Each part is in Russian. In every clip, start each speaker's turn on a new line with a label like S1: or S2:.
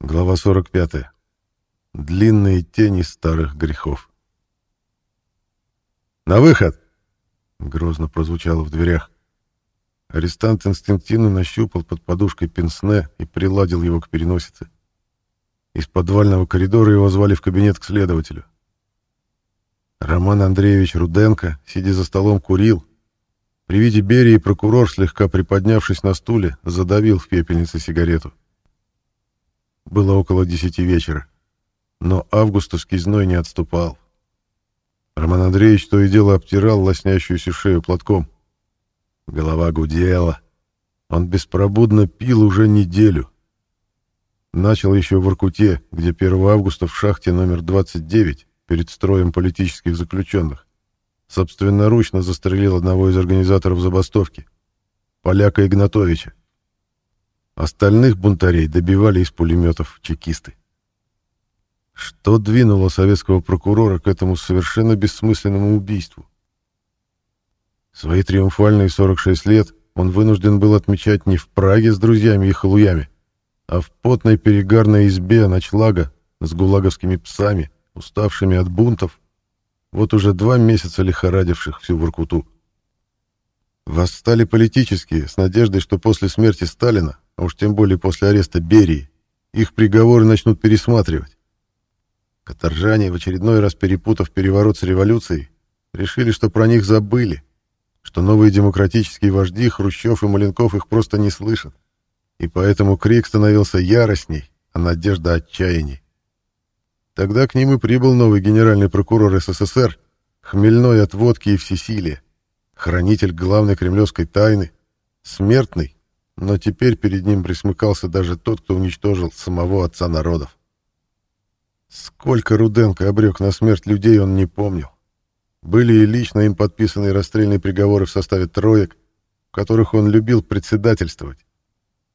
S1: Глава 45. Длинные тени старых грехов. «На выход!» — грозно прозвучало в дверях. Арестант инстинктивно нащупал под подушкой пенсне и приладил его к переносице. Из подвального коридора его звали в кабинет к следователю. Роман Андреевич Руденко, сидя за столом, курил. При виде Берии прокурор, слегка приподнявшись на стуле, задавил в пепельнице сигарету. Было около десяти вечера, но августовский зной не отступал. Роман Андреевич то и дело обтирал лоснящуюся шею платком. Голова гудела. Он беспробудно пил уже неделю. Начал еще в Иркуте, где 1 августа в шахте номер 29 перед строем политических заключенных собственноручно застрелил одного из организаторов забастовки, поляка Игнатовича. Остальных бунтарей добивали из пулеметов чекисты. Что двинуло советского прокурора к этому совершенно бессмысленному убийству? Свои триумфальные 46 лет он вынужден был отмечать не в Праге с друзьями и халуями, а в потной перегарной избе ночлага с гулаговскими псами, уставшими от бунтов, вот уже два месяца лихорадивших всю Воркуту. Восстали политические, с надеждой, что после смерти Сталина а уж тем более после ареста Берии, их приговоры начнут пересматривать. Каторжане, в очередной раз перепутав переворот с революцией, решили, что про них забыли, что новые демократические вожди Хрущев и Маленков их просто не слышат, и поэтому крик становился яростней, а надежда отчаянней. Тогда к ним и прибыл новый генеральный прокурор СССР, хмельной от водки и всесилия, хранитель главной кремлевской тайны, смертный, но теперь перед ним присмыкался даже тот, кто уничтожил самого отца народов. Сколько Руденко обрек на смерть людей, он не помнил. Были и лично им подписаны расстрельные приговоры в составе троек, в которых он любил председательствовать,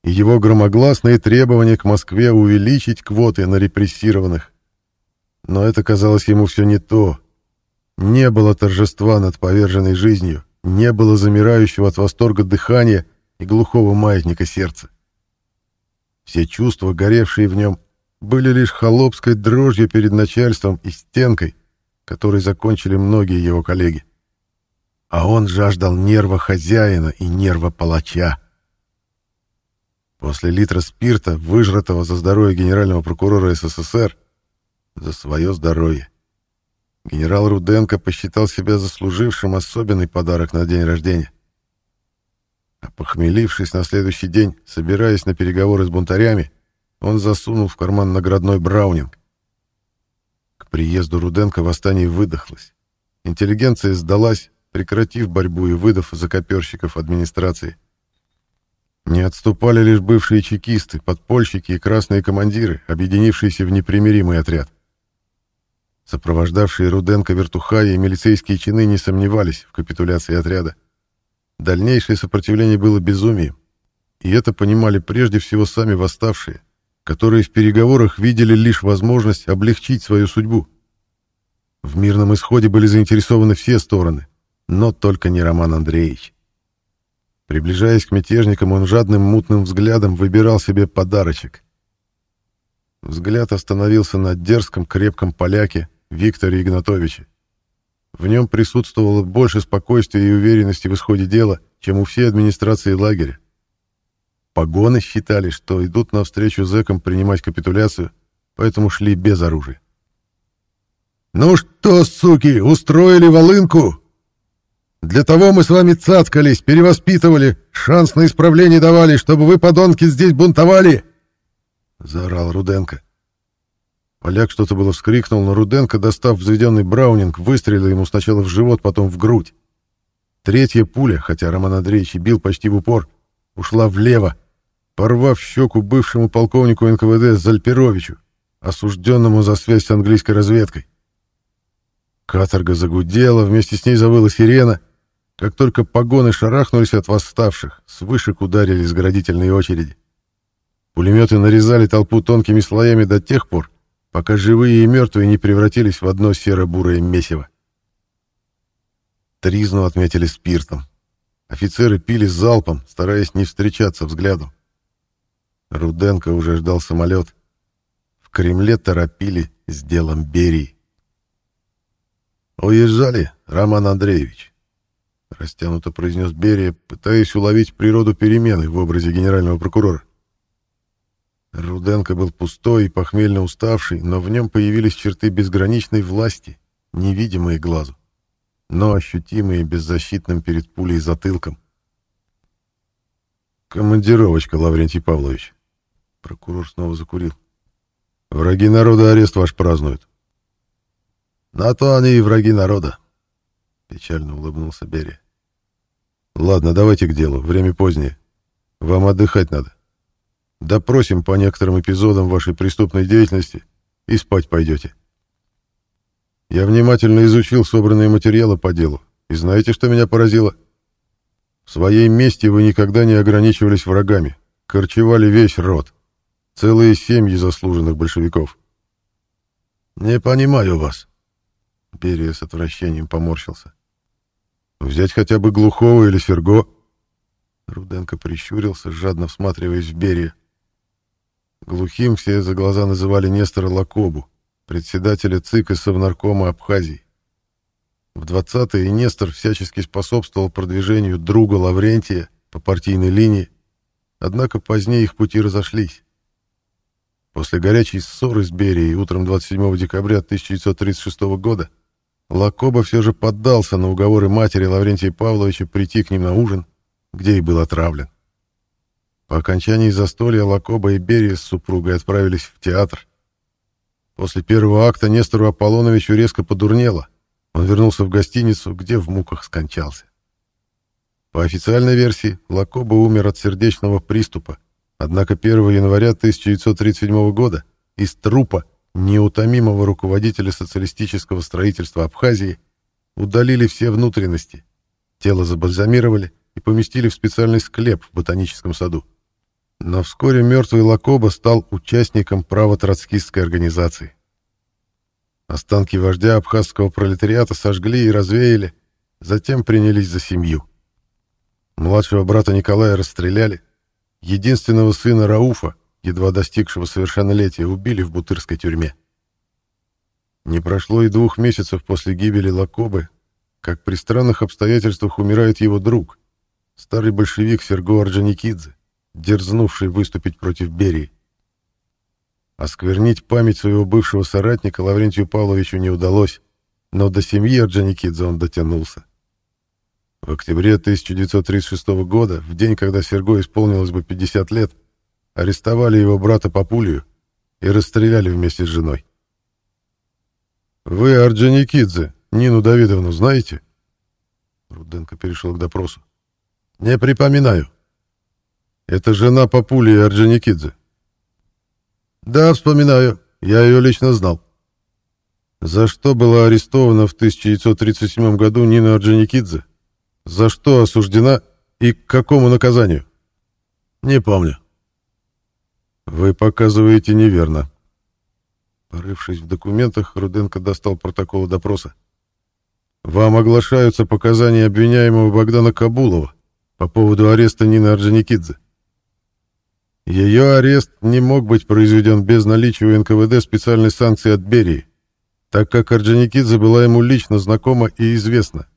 S1: и его громогласные требования к Москве увеличить квоты на репрессированных. Но это казалось ему все не то. Не было торжества над поверженной жизнью, не было замирающего от восторга дыхания и глухого маятника сердца. Все чувства, горевшие в нем, были лишь холопской дрожью перед начальством и стенкой, которой закончили многие его коллеги. А он жаждал нерва хозяина и нерва палача. После литра спирта, выжратого за здоровье генерального прокурора СССР, за свое здоровье, генерал Руденко посчитал себя заслужившим особенный подарок на день рождения. А похмелившись на следующий день, собираясь на переговоры с бунтарями, он засунул в карман наградной браунинг. К приезду Руденко восстание выдохлось. Интеллигенция сдалась, прекратив борьбу и выдав закоперщиков администрации. Не отступали лишь бывшие чекисты, подпольщики и красные командиры, объединившиеся в непримиримый отряд. Сопровождавшие Руденко вертухаи и милицейские чины не сомневались в капитуляции отряда. Дальнейшее сопротивление было безумием, и это понимали прежде всего сами восставшие, которые в переговорах видели лишь возможность облегчить свою судьбу. В мирном исходе были заинтересованы все стороны, но только не Роман Андреевич. Приближаясь к мятежникам, он жадным мутным взглядом выбирал себе подарочек. Взгляд остановился на дерзком крепком поляке Викторе Игнатовиче. В нем присутствовало больше спокойствия и уверенности в исходе дела, чем у всей администрации лагеря. Погоны считали, что идут навстречу зэкам принимать капитуляцию, поэтому шли без оружия. «Ну что, суки, устроили волынку? Для того мы с вами цацкались, перевоспитывали, шанс на исправление давали, чтобы вы, подонки, здесь бунтовали!» — заорал Руденко. Поляк что-то было вскрикнул, но Руденко, достав взведенный браунинг, выстрелил ему сначала в живот, потом в грудь. Третья пуля, хотя Роман Андреевич бил почти в упор, ушла влево, порвав щеку бывшему полковнику НКВД Зальперовичу, осужденному за связь с английской разведкой. Каторга загудела, вместе с ней завыла сирена. Как только погоны шарахнулись от восставших, с вышек ударили сградительные очереди. Пулеметы нарезали толпу тонкими слоями до тех пор, пока живые и мертвые не превратились в одно серо-бурое месиво. Тризну отметили спиртом. Офицеры пили залпом, стараясь не встречаться взглядом. Руденко уже ждал самолет. Кремле торопили с делом Берии. «Уезжали, Роман Андреевич», — растянуто произнес Берия, пытаясь уловить природу перемены в образе генерального прокурора. Руденко был пустой и похмельно уставший, но в нем появились черты безграничной власти, невидимые глазу, но ощутимые беззащитным перед пулей затылком. «Командировочка, Лаврентий Павлович». Прокурор снова закурил. «Враги народа арест ваш празднуют». «На то они и враги народа», — печально улыбнулся Берия. «Ладно, давайте к делу. Время позднее. Вам отдыхать надо. Допросим по некоторым эпизодам вашей преступной деятельности и спать пойдете. Я внимательно изучил собранные материалы по делу. И знаете, что меня поразило? В своей мести вы никогда не ограничивались врагами. Корчевали весь род. Целые семьи заслуженных большевиков. «Не понимаю вас». Берия с отвращением поморщился. «Взять хотя бы Глухого или Серго?» Руденко прищурился, жадно всматриваясь в Берия. Глухим все за глаза называли Нестора Лакобу, председателя ЦИК и Совнаркома Абхазии. В 20-е Нестор всячески способствовал продвижению друга Лаврентия по партийной линии, однако позднее их пути разошлись. После горячей ссоры с Берией утром 27 декабря 1936 года Лакоба все же поддался на уговоры матери Лаврентия Павловича прийти к ним на ужин, где и был отравлен. По окончании застолья Лакоба и Берия с супругой отправились в театр. После первого акта Нестору Аполлоновичу резко подурнело. Он вернулся в гостиницу, где в муках скончался. По официальной версии, Лакоба умер от сердечного приступа, однако 1 января 1937 года из трупа неутомимого руководителя социалистического строительства Абхазии удалили все внутренности, тело забальзамировали и поместили в специальный склеп в ботаническом саду. Но вскоре мертвый Лакоба стал участником правотроцкистской организации. Останки вождя абхазского пролетариата сожгли и развеяли, затем принялись за семью. Младшего брата Николая расстреляли, единственного сына Рауфа, едва достигшего совершеннолетия, убили в бутырской тюрьме. Не прошло и двух месяцев после гибели Лакобы, как при странных обстоятельствах умирает его друг, старый большевик Серго Орджоникидзе дерзнувший выступить против Берии. Осквернить память своего бывшего соратника Лаврентию Павловичу не удалось, но до семьи Орджоникидзе он дотянулся. В октябре 1936 года, в день, когда Серго исполнилось бы 50 лет, арестовали его брата Папулию и расстреляли вместе с женой. «Вы Орджоникидзе, Нину Давидовну, знаете?» Руденко перешел к допросу. «Не припоминаю», это жена Папули Орджоникидзе. Да, вспоминаю. Я ее лично знал. За что была арестована в 1937 году Нина Орджоникидзе? За что осуждена и к какому наказанию? Не помню. Вы показываете неверно. Порывшись в документах, Руденко достал протокол допроса. Вам оглашаются показания обвиняемого Богдана Кабулова по поводу ареста Нины Орджоникидзе. Ее арест не мог быть произведен без наличия у НКВД специальной санкции от Берии, так как Орджоникидзе была ему лично знакома и известна.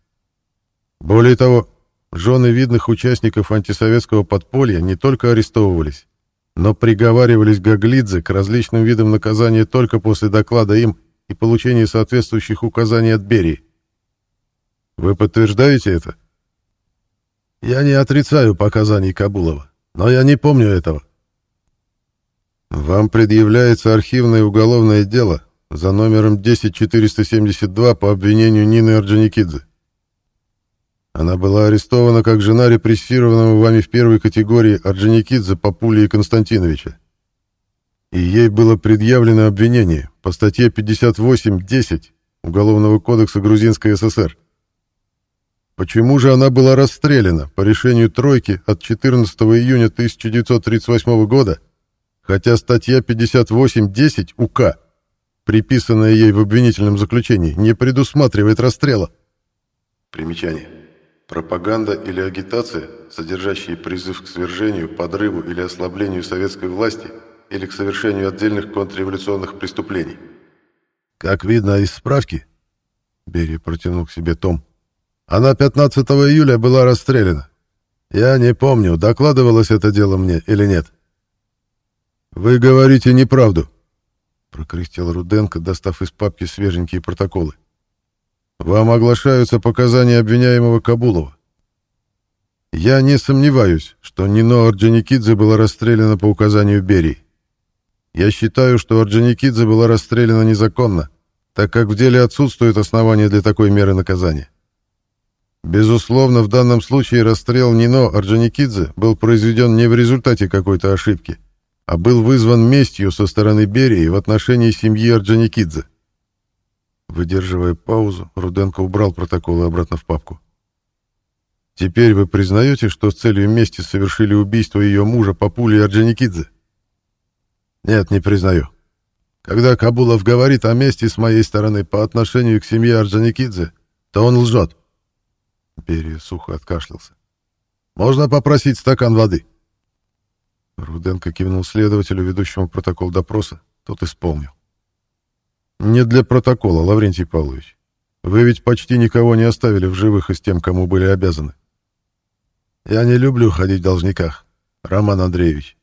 S1: Более того, жены видных участников антисоветского подполья не только арестовывались, но приговаривались Гаглидзе к различным видам наказания только после доклада им и получения соответствующих указаний от Берии. Вы подтверждаете это? Я не отрицаю показаний Кабулова, но я не помню этого. Вам предъявляется архивное уголовное дело за номером 10472 по обвинению Нины Орджоникидзе. Она была арестована как жена репрессированного вами в первой категории Орджоникидзе Папулии Константиновича. И ей было предъявлено обвинение по статье 58.10 Уголовного кодекса Грузинской ССР. Почему же она была расстреляна по решению Тройки от 14 июня 1938 года хотя статья 58.10 УК, приписанная ей в обвинительном заключении, не предусматривает расстрела. Примечание. Пропаганда или агитация, содержащие призыв к свержению, подрыву или ослаблению советской власти или к совершению отдельных контрреволюционных преступлений. Как видно из справки, Берия протянул к себе Том, она 15 июля была расстреляна. Я не помню, докладывалось это дело мне или нет. Вы говорите неправду, прокряхтел Руденко, достав из папки свеженькие протоколы. Вам оглашаются показания обвиняемого Кабулова. Я не сомневаюсь, что Нино Орджоникидзе была расстреляна по указанию Берии. Я считаю, что Орджоникидзе была расстреляна незаконно, так как в деле отсутствуют основания для такой меры наказания. Безусловно, в данном случае расстрел Нино Орджоникидзе был произведен не в результате какой-то ошибки, а был вызван местью со стороны Берии в отношении семьи Орджоникидзе. Выдерживая паузу, Руденко убрал протоколы обратно в папку. «Теперь вы признаете, что с целью мести совершили убийство ее мужа Папули Орджоникидзе?» «Нет, не признаю. Когда Кабулов говорит о мести с моей стороны по отношению к семье Орджоникидзе, то он лжет». Берия сухо откашлялся. «Можно попросить стакан воды?» Руденко кивнул следователю, ведущему протокол допроса. Тот исполнил. «Не для протокола, Лаврентий Павлович. Вы ведь почти никого не оставили в живых из тем, кому были обязаны. Я не люблю ходить в должниках, Роман Андреевич.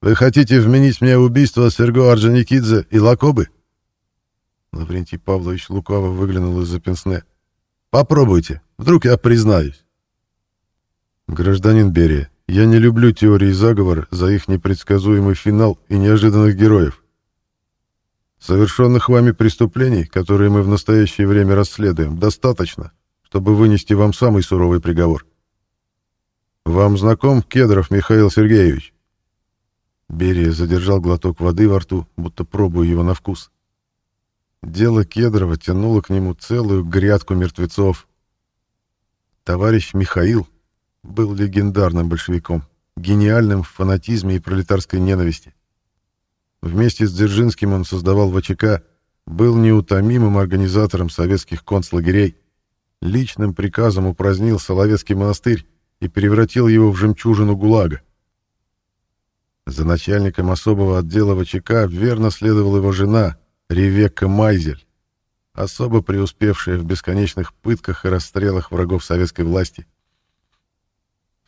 S1: Вы хотите вменить мне убийство Серго Орджоникидзе и Лакобы?» Лаврентий Павлович лукаво выглянул из-за пенсне. «Попробуйте, вдруг я признаюсь». «Гражданин Берия, я не люблю теории заговора за их непредсказуемый финал и неожиданных героев. Совершенных вами преступлений, которые мы в настоящее время расследуем, достаточно, чтобы вынести вам самый суровый приговор. Вам знаком Кедров Михаил Сергеевич? Берия задержал глоток воды во рту, будто пробуя его на вкус. Дело Кедрова тянуло к нему целую грядку мертвецов. Товарищ Михаил был легендарным большевиком, гениальным в фанатизме и пролетарской ненависти. Вместе с Дзержинским он создавал ВЧК, был неутомимым организатором советских концлагерей, личным приказом упразднил Соловецкий монастырь и превратил его в жемчужину ГУЛАГа. За начальником особого отдела ВЧК верно следовала его жена Ревекка Майзель, особо преуспевшая в бесконечных пытках и расстрелах врагов советской власти.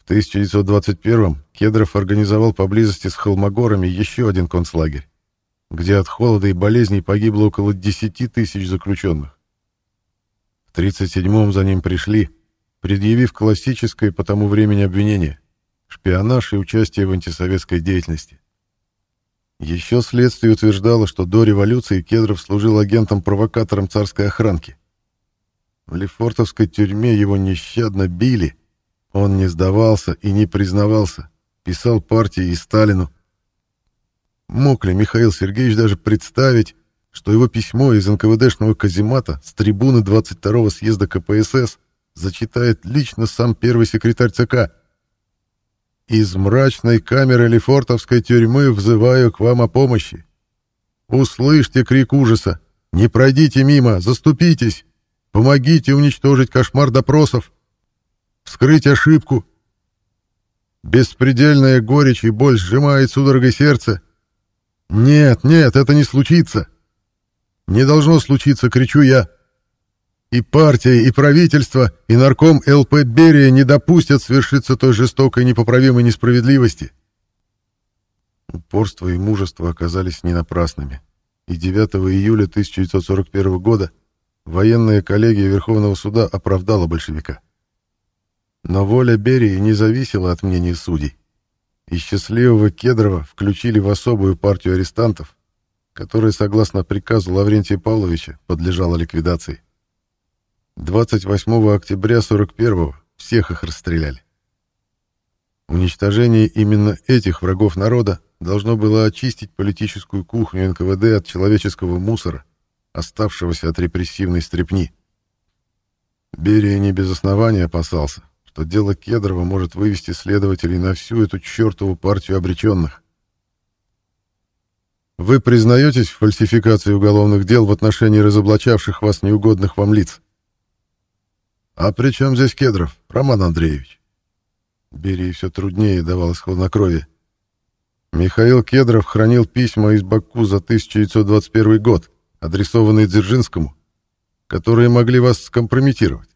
S1: В 1921-м Кедров организовал поблизости с Холмогорами еще один концлагерь, где от холода и болезней погибло около 10 тысяч заключенных. В 1937-м за ним пришли, предъявив классическое по тому времени обвинение – шпионаж и участие в антисоветской деятельности. Еще следствие утверждало, что до революции Кедров служил агентом-провокатором царской охранки. В Лефортовской тюрьме его нещадно били – он не сдавался и не признавался, писал партии и Сталину. Мог ли Михаил Сергеевич даже представить, что его письмо из НКВДшного каземата с трибуны 22-го съезда КПСС зачитает лично сам первый секретарь ЦК? «Из мрачной камеры Лефортовской тюрьмы взываю к вам о помощи. Услышьте крик ужаса, не пройдите мимо, заступитесь, помогите уничтожить кошмар допросов, вскрыть ошибку. Беспредельная горечь и боль сжимает судорогой сердце. Нет, нет, это не случится. Не должно случиться, кричу я. И партия, и правительство, и нарком ЛП Берия не допустят свершиться той жестокой непоправимой несправедливости. Упорство и мужество оказались не напрасными. И 9 июля 1941 года военная коллегия Верховного суда оправдала большевика. Но воля Берии не зависела от мнений судей. И счастливого Кедрова включили в особую партию арестантов, которая, согласно приказу Лаврентия Павловича, подлежала ликвидации. 28 октября 41-го всех их расстреляли. Уничтожение именно этих врагов народа должно было очистить политическую кухню НКВД от человеческого мусора, оставшегося от репрессивной стрепни. Берия не без основания опасался, что дело Кедрова может вывести следователей на всю эту чертову партию обреченных. Вы признаетесь в фальсификации уголовных дел в отношении разоблачавших вас неугодных вам лиц? А при чем здесь Кедров, Роман Андреевич? Берии все труднее давалось хладнокровие. Михаил Кедров хранил письма из Баку за 1921 год, адресованные Дзержинскому, которые могли вас скомпрометировать.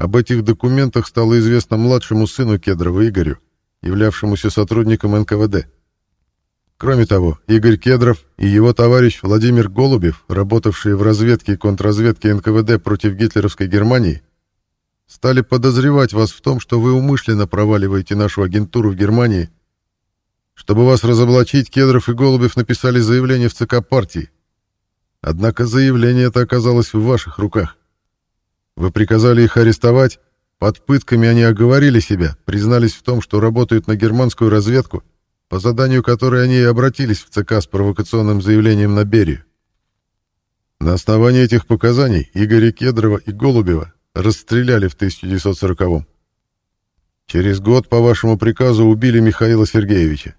S1: Об этих документах стало известно младшему сыну Кедрова Игорю, являвшемуся сотрудником НКВД. Кроме того, Игорь Кедров и его товарищ Владимир Голубев, работавшие в разведке и контрразведке НКВД против гитлеровской Германии, стали подозревать вас в том, что вы умышленно проваливаете нашу агентуру в Германии. Чтобы вас разоблачить, Кедров и Голубев написали заявление в ЦК партии. Однако заявление это оказалось в ваших руках. Вы приказали их арестовать, под пытками они оговорили себя, признались в том, что работают на германскую разведку по заданию которой они и обратились в ЦК с провокационным заявлением на Берию. На основании этих показаний Игоря Кедрова и Голубева расстреляли в 1940-м. Через год по вашему приказу убили Михаила Сергеевича.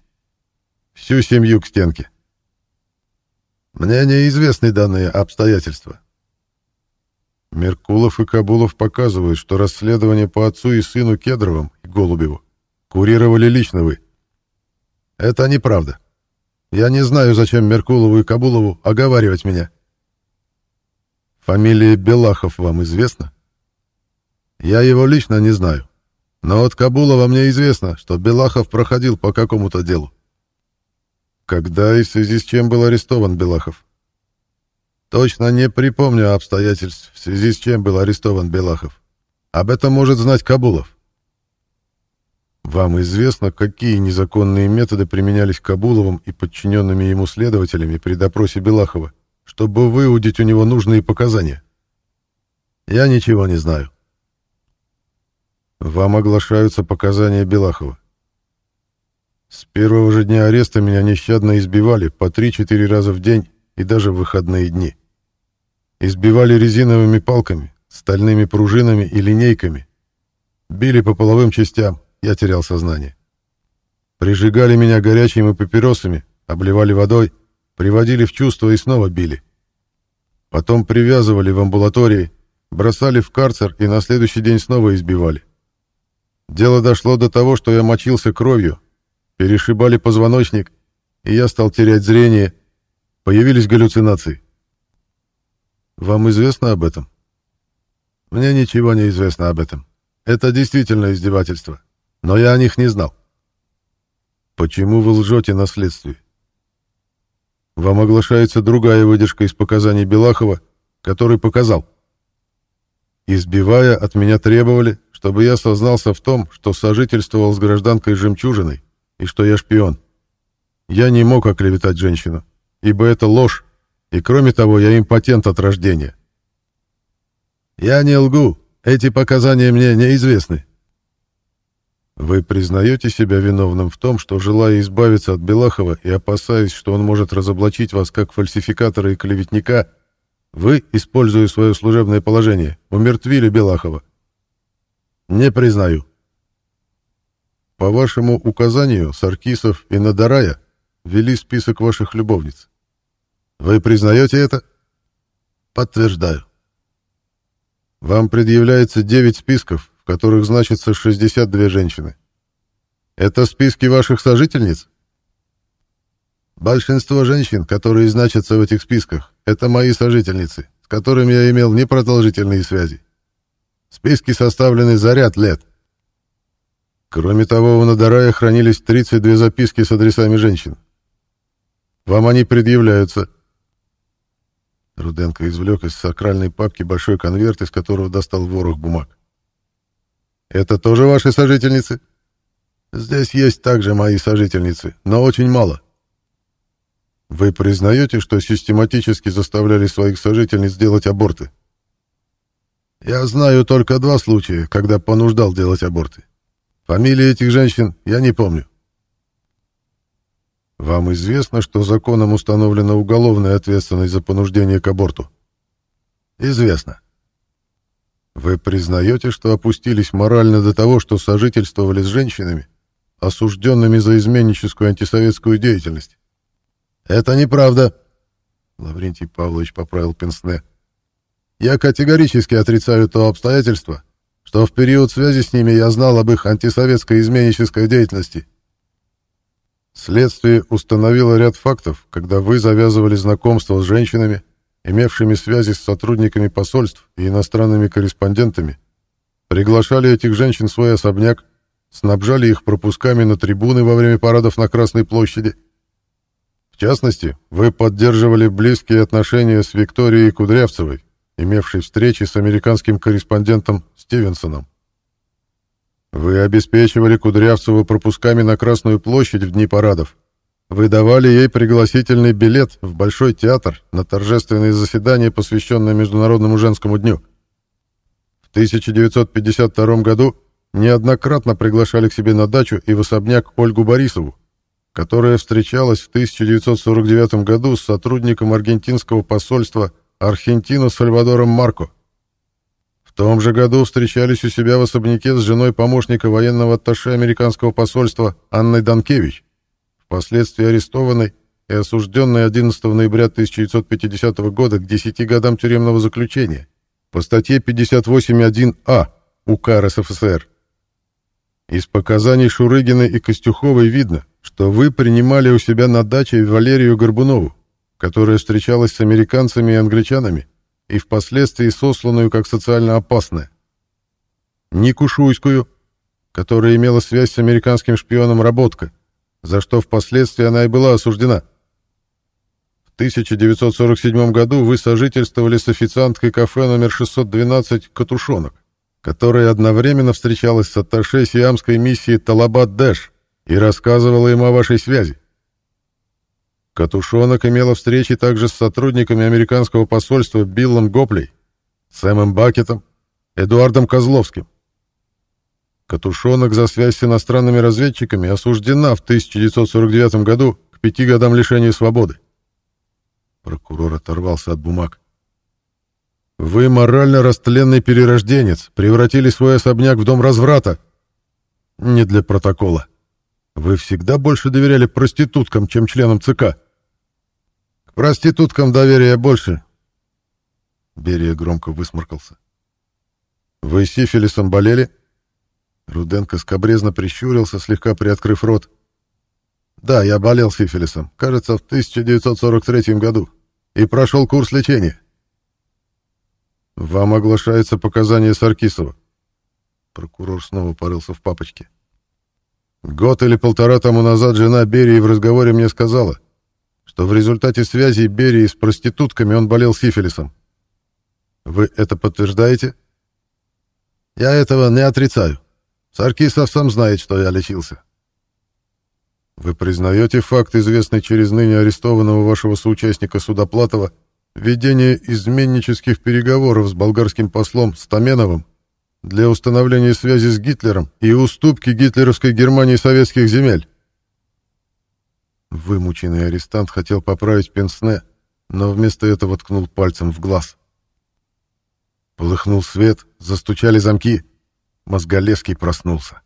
S1: Всю семью к стенке. Мне неизвестны данные обстоятельства. Меркулов и Кабулов показывают, что расследование по отцу и сыну Кедровым и Голубеву курировали лично вы. Это неправда. Я не знаю, зачем Меркулову и Кабулову оговаривать меня. Фамилия Белахов вам известна? Я его лично не знаю. Но от Кабулова мне известно, что Белахов проходил по какому-то делу. Когда и в связи с чем был арестован Белахов? Точно не припомню обстоятельств, в связи с чем был арестован Белахов. Об этом может знать Кабулов. Вам известно, какие незаконные методы применялись Кабуловым и подчиненными ему следователями при допросе Белахова, чтобы выудить у него нужные показания? Я ничего не знаю. Вам оглашаются показания Белахова. С первого же дня ареста меня нещадно избивали по 3-4 раза в день и даже в выходные дни. Избивали резиновыми палками, стальными пружинами и линейками. Били по половым частям, я терял сознание. Прижигали меня горячими папиросами, обливали водой, приводили в чувство и снова били. Потом привязывали в амбулатории, бросали в карцер и на следующий день снова избивали. Дело дошло до того, что я мочился кровью, перешибали позвоночник, и я стал терять зрение, появились галлюцинации. Вам известно об этом? Мне ничего не известно об этом. Это действительно издевательство. Но я о них не знал. Почему вы лжете на следствии? Вам оглашается другая выдержка из показаний Белахова, который показал. Избивая, от меня требовали, чтобы я сознался в том, что сожительствовал с гражданкой Жемчужиной и что я шпион. Я не мог оклеветать женщину, ибо это ложь, и кроме того, я импотент от рождения. Я не лгу, эти показания мне неизвестны. Вы признаете себя виновным в том, что, желая избавиться от Белахова и опасаясь, что он может разоблачить вас как фальсификатора и клеветника, вы, используя свое служебное положение, умертвили Белахова? Не признаю. По вашему указанию, Саркисов и Надарая вели список ваших любовниц. Вы признаете это? Подтверждаю. Вам предъявляется 9 списков, в которых значится 62 женщины. Это списки ваших сожительниц? Большинство женщин, которые значатся в этих списках, это мои сожительницы, с которыми я имел непродолжительные связи. Списки составлены за ряд лет. Кроме того, у Надарая хранились 32 записки с адресами женщин. Вам они предъявляются. Руденко извлек из сакральной папки большой конверт, из которого достал ворох бумаг. Это тоже ваши сожительницы? Здесь есть также мои сожительницы, но очень мало. Вы признаете, что систематически заставляли своих сожительниц делать аборты? Я знаю только два случая, когда понуждал делать аборты. Фамилии этих женщин я не помню. Вам известно, что законом установлена уголовная ответственность за понуждение к аборту? Известно. Вы признаете, что опустились морально до того, что сожительствовали с женщинами, осужденными за изменническую антисоветскую деятельность? Это неправда, Лаврентий Павлович поправил Пенсне. Я категорически отрицаю то обстоятельство, что в период связи с ними я знал об их антисоветской изменнической деятельности. Следствие установило ряд фактов, когда вы завязывали знакомство с женщинами, имевшими связи с сотрудниками посольств и иностранными корреспондентами, приглашали этих женщин в свой особняк, снабжали их пропусками на трибуны во время парадов на Красной площади. В частности, вы поддерживали близкие отношения с Викторией Кудрявцевой, имевшей встречи с американским корреспондентом Стивенсоном. Вы обеспечивали Кудрявцеву пропусками на Красную площадь в дни парадов. Вы давали ей пригласительный билет в Большой театр на торжественное заседание, посвященное Международному женскому дню. В 1952 году неоднократно приглашали к себе на дачу и в особняк Ольгу Борисову, которая встречалась в 1949 году с сотрудником аргентинского посольства Аргентину Сальвадором Марко. В том же году встречались у себя в особняке с женой помощника военного атташе американского посольства Анной Данкевич, впоследствии арестованной и осужденной 11 ноября 1950 года к 10 годам тюремного заключения по статье 58.1а УК РСФСР. Из показаний Шурыгина и Костюховой видно, что вы принимали у себя на даче Валерию Горбунову, которая встречалась с американцами и англичанами, и впоследствии сосланную как социально опасная. Нику Шуйскую, которая имела связь с американским шпионом Работко, за что впоследствии она и была осуждена. В 1947 году вы сожительствовали с официанткой кафе номер 612 «Катушонок», которая одновременно встречалась с атташе сиамской миссии Талабат Дэш и рассказывала ему о вашей связи. Катушонок имела встречи также с сотрудниками американского посольства Биллом Гоплей, Сэмом Бакетом, Эдуардом Козловским. Катушонок за связь с иностранными разведчиками осуждена в 1949 году к пяти годам лишения свободы. Прокурор оторвался от бумаг. Вы морально растленный перерожденец, превратили свой особняк в дом разврата. Не для протокола. Вы всегда больше доверяли проституткам, чем членам ЦК. К проституткам доверия больше. Берия громко высморкался. Вы сифилисом болели? Руденко скобрезно прищурился, слегка приоткрыв рот. Да, я болел сифилисом, кажется, в 1943 году. И прошел курс лечения. Вам оглашается показания Саркисова. Прокурор снова порылся в папочке. Год или полтора тому назад жена Берии в разговоре мне сказала, что в результате связи Берии с проститутками он болел сифилисом. Вы это подтверждаете? Я этого не отрицаю. Саркисов сам знает, что я лечился. Вы признаете факт, известный через ныне арестованного вашего соучастника Судоплатова, ведение изменнических переговоров с болгарским послом Стаменовым для установления связи с Гитлером и уступки гитлеровской Германии советских земель. Вымученный арестант хотел поправить пенсне, но вместо этого ткнул пальцем в глаз. Полыхнул свет, застучали замки. Мозголевский проснулся.